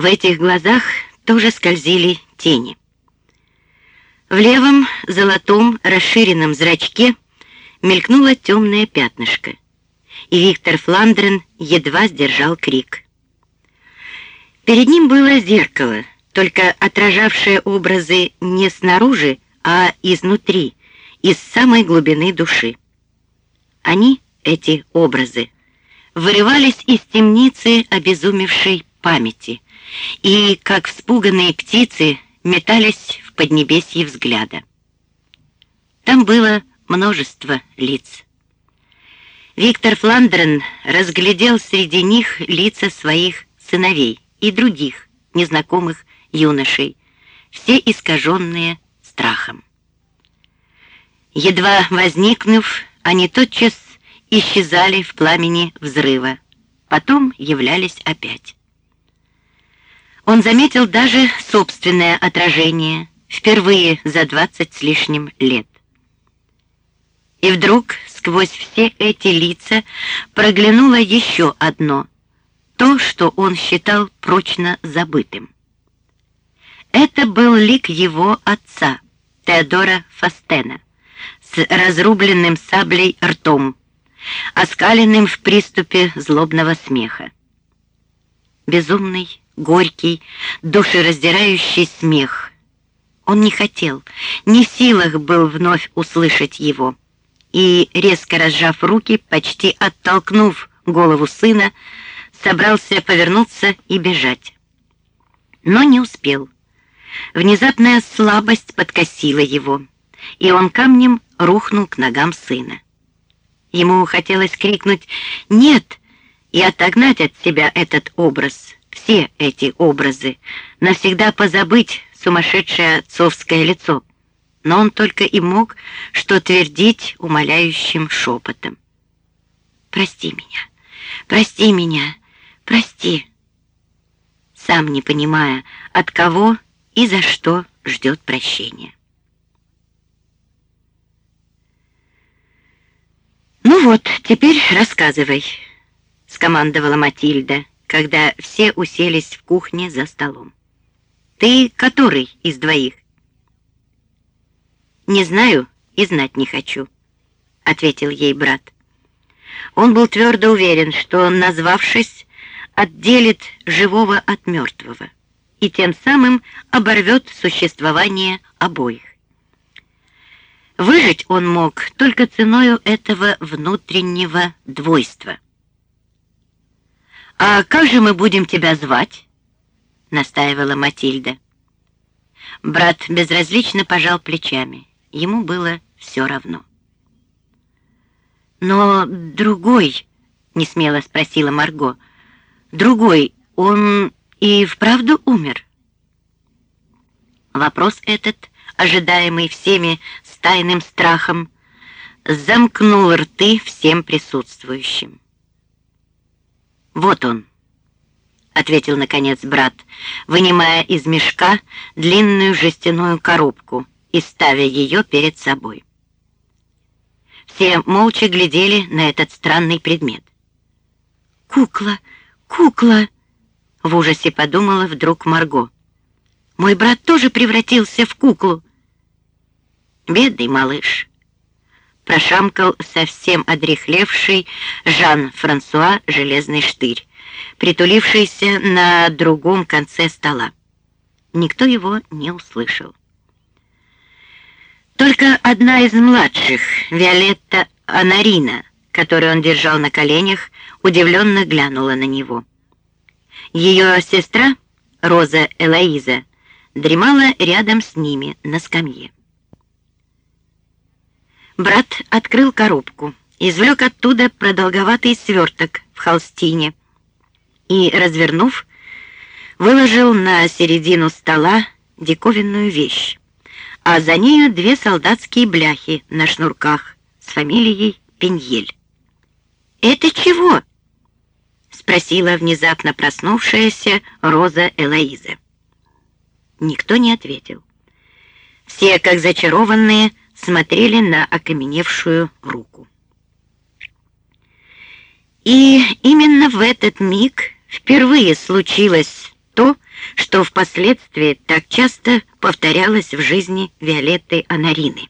В этих глазах тоже скользили тени. В левом золотом расширенном зрачке мелькнуло темное пятнышко, и Виктор Фландрен едва сдержал крик. Перед ним было зеркало, только отражавшее образы не снаружи, а изнутри, из самой глубины души. Они, эти образы, вырывались из темницы обезумевшей памяти и, как вспуганные птицы, метались в поднебесье взгляда. Там было множество лиц. Виктор Фландрен разглядел среди них лица своих сыновей и других незнакомых юношей, все искаженные страхом. Едва возникнув, они тотчас исчезали в пламени взрыва, потом являлись опять. Он заметил даже собственное отражение, впервые за двадцать с лишним лет. И вдруг сквозь все эти лица проглянуло еще одно, то, что он считал прочно забытым. Это был лик его отца, Теодора Фастена, с разрубленным саблей ртом, оскаленным в приступе злобного смеха. Безумный, горький, душераздирающий смех. Он не хотел, не в силах был вновь услышать его, и, резко разжав руки, почти оттолкнув голову сына, собрался повернуться и бежать. Но не успел. Внезапная слабость подкосила его, и он камнем рухнул к ногам сына. Ему хотелось крикнуть «Нет!» и отогнать от себя этот образ, все эти образы, навсегда позабыть сумасшедшее отцовское лицо. Но он только и мог что твердить умоляющим шепотом. «Прости меня, прости меня, прости!» Сам не понимая, от кого и за что ждет прощения. «Ну вот, теперь рассказывай», — скомандовала Матильда, когда все уселись в кухне за столом. «Ты который из двоих?» «Не знаю и знать не хочу», — ответил ей брат. Он был твердо уверен, что, назвавшись, отделит живого от мертвого и тем самым оборвет существование обоих. Выжить он мог только ценою этого внутреннего двойства. «А как же мы будем тебя звать?» — настаивала Матильда. Брат безразлично пожал плечами. Ему было все равно. «Но другой...» — несмело спросила Марго. «Другой, он и вправду умер?» Вопрос этот, ожидаемый всеми с тайным страхом, замкнул рты всем присутствующим. «Вот он», — ответил, наконец, брат, вынимая из мешка длинную жестяную коробку и ставя ее перед собой. Все молча глядели на этот странный предмет. «Кукла! Кукла!» — в ужасе подумала вдруг Марго. «Мой брат тоже превратился в куклу!» «Бедный малыш!» Прошамкал совсем одрехлевший Жан-Франсуа Железный Штырь, притулившийся на другом конце стола. Никто его не услышал. Только одна из младших, Виолетта Анарина, которую он держал на коленях, удивленно глянула на него. Ее сестра, Роза Элоиза, дремала рядом с ними на скамье. Брат открыл коробку, извлек оттуда продолговатый сверток в холстине и, развернув, выложил на середину стола диковинную вещь, а за нею две солдатские бляхи на шнурках с фамилией Пеньель. «Это чего?» — спросила внезапно проснувшаяся Роза Элоиза. Никто не ответил. Все, как зачарованные, смотрели на окаменевшую руку. И именно в этот миг впервые случилось то, то, что впоследствии так часто повторялось в жизни Виолетты Анарины.